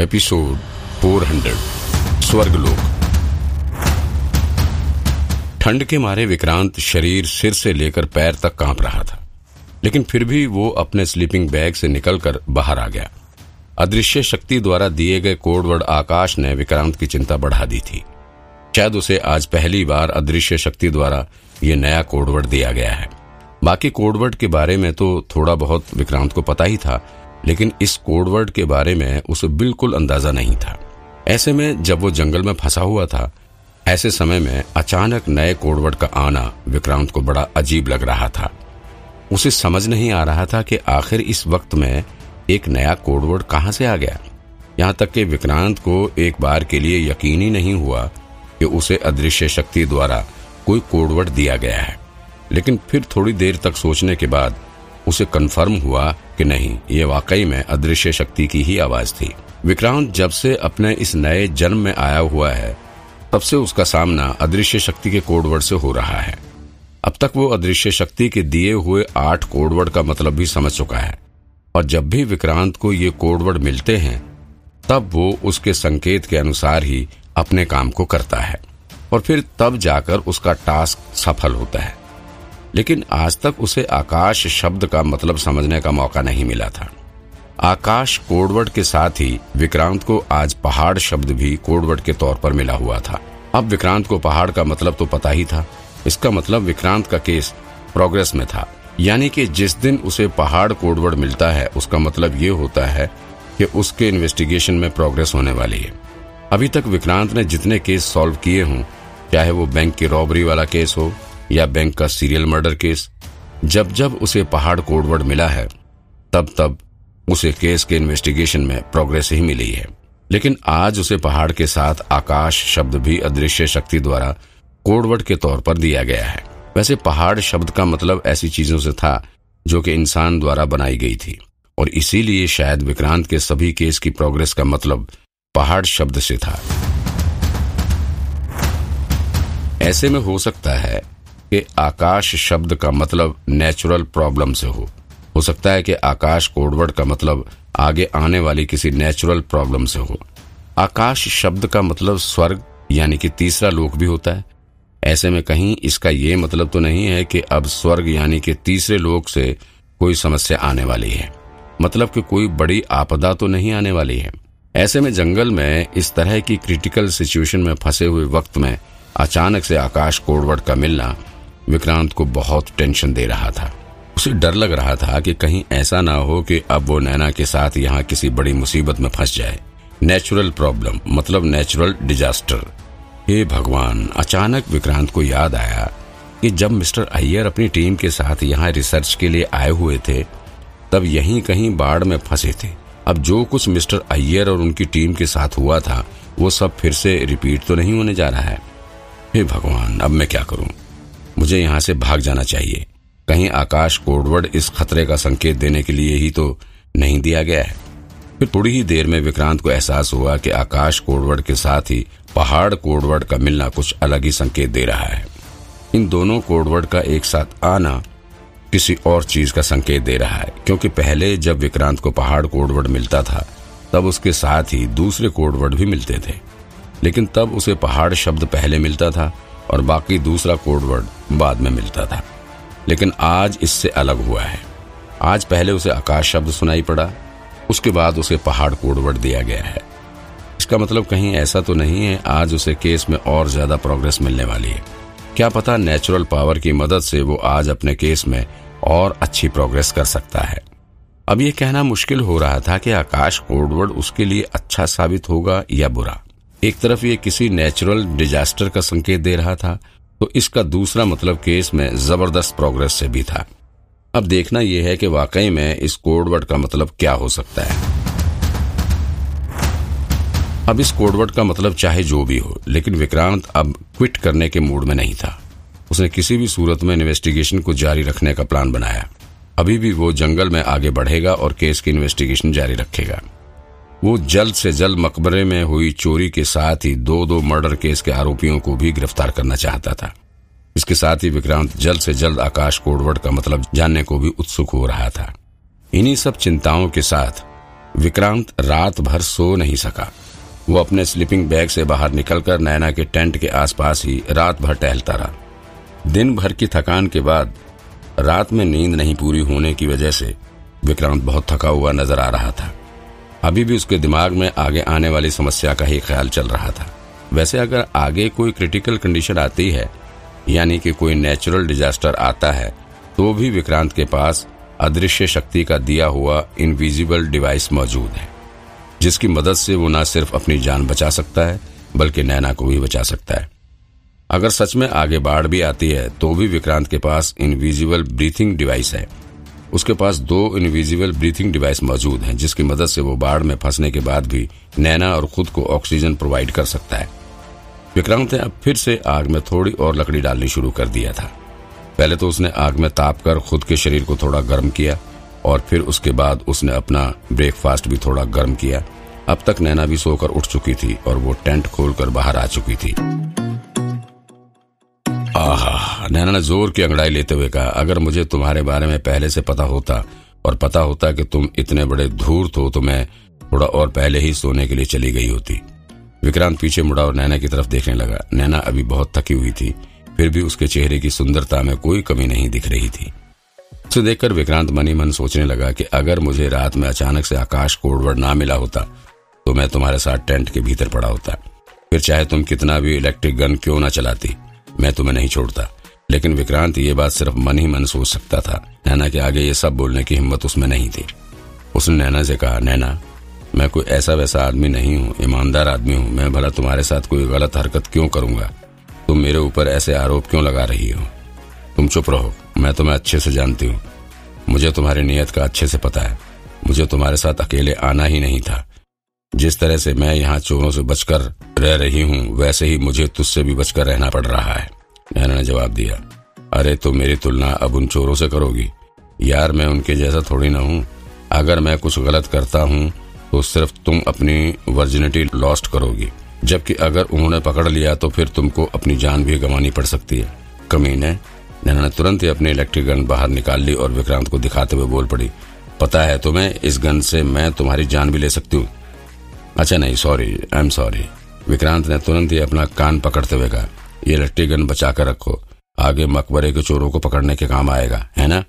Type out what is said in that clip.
Episode 400 स्वर्गलोक। ठंड के मारे विक्रांत शरीर सिर से लेकर पैर तक काँप रहा था, लेकिन फिर भी वो अपने स्लीपिंग बैग से निकलकर बाहर आ गया। अदृश्य शक्ति द्वारा दिए गए कोडवर्ड आकाश ने विक्रांत की चिंता बढ़ा दी थी। शायद उसे आज पहली बार अदृश्य शक्ति द्वारा ये नया कोडवर्ड दिया गया है। बाकी कोडवर्ड के बारे में तो थोड़ा बहुत विक्रांत को पता ही था लेकिन इस कोडवर्ड के बारे में उसे बिल्कुल अंदाज़ा नहीं था। ऐसे में जब वो जंगल में फंसा हुआ था, ऐसे समय में अचानक नए कोडवर्ड का आना विक्रांत को बड़ा अजीब लग रहा था। उसे समझ नहीं आ रहा था कि आखिर इस वक्त में एक नया कोडवर्ड कहाँ से आ गया। यहाँ तक कि विक्रांत को एक बार के लिए यकीन ही नहीं हुआ कि उसे अदृश्य शक्ति द्वारा कोई कोडवर्ड दिया गया है। लेकिन फिर थोड़ी देर तक सोचने के बाद उसे कन्फर्म हुआ कि नहीं, ये वाकई में अदृश्य शक्ति की ही आवाज़ थी। विक्रांत जब से अपने इस नए जन्म में आया हुआ है, तब से उसका सामना अदृश्य शक्ति के कोडवर्ड से हो रहा है। अब तक वो अदृश्य शक्ति के दिए हुए आठ कोडवर्ड का मतलब भी समझ चुका है। और जब भी विक्रांत को ये कोडवर्ड मिलते हैं, तब वो उसके संकेत के अनुसार ही अपने काम को करता है। और फिर तब जाकर उसका टास्क सफल होता है। लेकिन आज तक उसे आकाश शब्द का मतलब समझने का मौका नहीं मिला था। आकाश कोडवर्ड के साथ ही विक्रांत को आज पहाड़ शब्द भी कोडवर्ड के तौर पर मिला हुआ था। अब विक्रांत को पहाड़ का मतलब तो पता ही था। इसका मतलब विक्रांत का केस प्रोग्रेस में था। यानी कि जिस दिन उसे पहाड़ कोडवर्ड मिलता है, उसका मतलब ये होता है कि उसके इन्वेस्टिगेशन में प्रोग्रेस होने वाली है। अभी तक विक्रांत ने जितने केस सॉल्व किए हों, चाहे वो बैंक की रॉबरी वाला केस हो या बैंक का सीरियल मर्डर केस, जब जब उसे पहाड़ कोडवर्ड मिला है, तब तब उसे केस के इन्वेस्टिगेशन में प्रोग्रेस ही मिली है। लेकिन आज उसे पहाड़ के साथ आकाश शब्द भी अदृश्य शक्ति द्वारा कोडवर्ड के तौर पर दिया गया है। वैसे पहाड़ शब्द का मतलब ऐसी चीज़ों से था जो कि इंसान द्वारा बनाई गई थी। और इसीलिए शायद विक्रांत के सभी केस की प्रोग्रेस का मतलब पहाड़ शब्द से था। ऐसे में हो सकता है कि आकाश शब्द का मतलब नेचुरल प्रॉब्लम से हो। हो सकता है कि आकाश कोडवर्ड का मतलब आगे आने वाली किसी नेचुरल प्रॉब्लम से हो। आकाश शब्द का मतलब स्वर्ग, यानी कि तीसरा लोक भी होता है। ऐसे में कहीं इसका ये मतलब तो नहीं है कि अब स्वर्ग, यानी कि तीसरे लोक से कोई समस्या आने वाली है। मतलब कि कोई बड़ी आपदा तो नहीं आने वाली है। ऐसे में जंगल में इस तरह की क्रिटिकल सिचुएशन में फंसे हुए वक्त में अचानक से आकाश कोडवर्ड का मिलना विक्रांत को बहुत टेंशन दे रहा था। उसे डर लग रहा था कि कहीं ऐसा ना हो कि अब वो नैना के साथ यहाँ किसी बड़ी मुसीबत में फंस जाए। नेचुरल प्रॉब्लम मतलब नेचुरल डिजास्टर हे भगवान, अचानक विक्रांत को याद आया कि जब मिस्टर अय्यर अपनी टीम के साथ यहाँ रिसर्च के लिए आए हुए थे, तब यहीं कहीं बाढ़ में फंसे थे। अब जो कुछ मिस्टर अय्यर और उनकी टीम के साथ हुआ था, वो सब फिर से रिपीट तो नहीं होने जा रहा है। हे भगवान, अब मैं क्या करूँ? मुझे यहाँ से भाग जाना चाहिए। कहीं आकाश कोडवर्ड इस खतरे का संकेत देने के लिए ही तो नहीं दिया गया है। फिर थोड़ी ही देर में विक्रांत को एहसास हुआ कि आकाश कोडवर्ड के साथ ही पहाड़ कोडवर्ड का मिलना कुछ अलग ही संकेत दे रहा है। इन दोनों कोडवर्ड का एक साथ आना किसी और चीज़ का संकेत दे रहा है, क्योंकि पहले जब विक्रांत को पहाड़ कोडवर्ड मिलता था, तब उसके साथ ही दूसरे कोडवर्ड भी मिलते थे। लेकिन तब उसे पहाड़ शब्द पहले मिलता था और बाकी दूसरा कोडवर्ड बाद में मिलता था। लेकिन आज इससे अलग हुआ है। आज पहले उसे आकाश शब्द सुनाई पड़ा, उसके बाद उसे पहाड़ कोडवर्ड दिया गया है। इसका मतलब कहीं ऐसा तो नहीं है, आज उसे केस में और ज़्यादा प्रोग्रेस मिलने वाली है। क्या पता नेचुरल पावर की मदद से वो आज अपने केस में और अच्छी प्रोग्रेस कर सकता है। अब ये कहना मुश्किल हो रहा था कि आकाश कोडवर्ड उसके लिए अच्छा साबित होगा या बुरा। एक तरफ़ ये किसी नेचुरल डिजास्टर का संकेत दे रहा था तो इसका दूसरा मतलब केस में ज़बरदस्त प्रोग्रेस से भी था। अब देखना यह है कि वाकई में इस कोडवर्ड का मतलब क्या हो सकता है। अब इस कोडवर्ड का मतलब चाहे जो भी हो, लेकिन विक्रांत अब क्विट करने के मूड में नहीं था। उसने किसी भी सूरत में इन्वेस्टिगेशन को जारी रखने का प्लान बनाया। अभी भी वो जंगल में आगे बढ़ेगा और केस की इन्वेस्टिगेशन जारी रखेगा। वो जल्द से जल्द मकबरे में हुई चोरी के साथ ही दो दो मर्डर केस के आरोपियों को भी गिरफ़्तार करना चाहता था। इसके साथ ही विक्रांत जल्द से जल्द आकाश कोडवर्ड का मतलब जानने को भी उत्सुक हो रहा था। इन्हीं सब चिंताओं के साथ विक्रांत रात भर सो नहीं सका। वो अपने स्लीपिंग बैग से बाहर निकलकर नैना के टेंट के आसपास ही रात भर टहलता रहा। दिन भर की थकान के बाद रात में नींद नहीं पूरी होने की वजह से विक्रांत बहुत थका हुआ नज़र आ रहा था। अभी भी उसके दिमाग में आगे आने वाली समस्या का ही ख्याल चल रहा था। वैसे अगर आगे कोई क्रिटिकल कंडीशन आती है, यानी कि कोई नेचुरल डिजास्टर आता है तो भी विक्रांत के पास अदृश्य शक्ति का दिया हुआ इनविजिबल डिवाइस मौजूद है, जिसकी मदद से वो न सिर्फ़ अपनी जान बचा सकता है, बल्कि नैना को भी बचा सकता है। अगर सच में आगे बाढ़ भी आती है तो भी विक्रांत के पास इनविजिबल ब्रीथिंग डिवाइस है। उसके पास दो इनविजिबल ब्रीथिंग डिवाइस मौजूद हैं, जिसकी मदद से वो बाढ़ में फंसने के बाद भी नैना और खुद को ऑक्सीजन प्रोवाइड कर सकता है। विक्रांत ने अब फिर से आग में थोड़ी और लकड़ी डालनी शुरू कर दिया था। पहले तो उसने आग में ताप कर खुद के शरीर को थोड़ा गर्म किया और फिर उसके बाद उसने अपना ब्रेकफास्ट भी थोड़ा गर्म किया। अब तक नैना भी सोकर उठ चुकी थी और वो टेंट खोलकर बाहर आ चुकी थी। आहा नैना ने ज़ोर की अंगड़ाई लेते हुए कहा, अगर मुझे तुम्हारे बारे में पहले से पता होता और पता होता कि तुम इतने बड़े धूर्त हो तो मैं थोड़ा और पहले ही सोने के लिए चली गई होती। विक्रांत पीछे मुड़ा और नैना की तरफ़ देखने लगा। नैना अभी बहुत थकी हुई थी, फिर भी उसके चेहरे की सुंदरता में कोई कमी नहीं दिख रही थी। उसे देखकर विक्रांत मनी मन सोचने लगा कि अगर मुझे रात में अचानक से आकाश कोडवर्ड ना मिला होता तो मैं तुम्हारे साथ टेंट के भीतर पड़ा होता। फिर चाहे तुम कितना भी इलेक्ट्रिक गन क्यों ना चलाती, मैं तुम्हें नहीं छोड़ता। लेकिन विक्रांत ये बात सिर्फ़ मन ही मन सोच सकता था। नैना के आगे ये सब बोलने की हिम्मत उसमें नहीं थी। उसने नैना से कहा, नैना, मैं कोई ऐसा वैसा आदमी नहीं हूँ, ईमानदार आदमी हूँ। मैं भला तुम्हारे साथ कोई गलत हरकत क्यों करूँगा? तुम मेरे ऊपर ऐसे आरोप क्यों लगा रही हो? तुम चुप रहो, मैं तुम्हें अच्छे से जानती हूँ। मुझे तुम्हारी नीयत का अच्छे से पता है। मुझे तुम्हारे साथ अकेले आना ही नहीं था। जिस तरह से मैं यहाँ चोरों से बचकर रह रही हूँ, वैसे ही मुझे तुझसे भी बचकर रहना पड़ रहा है। नैना ने जवाब दिया, अरे तो मेरी तुलना अब उन चोरों से करोगी। यार, मैं उनके जैसा थोड़ी ना हूँ। अगर मैं कुछ गलत करता हूँ तो सिर्फ़ तुम अपनी वर्जिनिटी लॉस्ट करोगी। जबकि अगर उन्होंने पकड़ लिया तो फिर तुमको अपनी जान भी गंवानी पड़ सकती है। कमीने नैना ने तुरंत ही अपनी इलेक्ट्रिक गन बाहर निकाल ली और विक्रांत को दिखाते हुए बोल पड़ी, पता है तुम्हें, इस गन से मैं तुम्हारी जान भी ले सकती हूँ। अच्छा नहीं sorry I am sorry Vikrant ने तुरंत ही अपना कान पकड़ते हुए कहा ये इलेक्ट्रिक गन बचा कर रखो। आगे मकबरे के चोरों को पकड़ने के काम आएगा, है ना?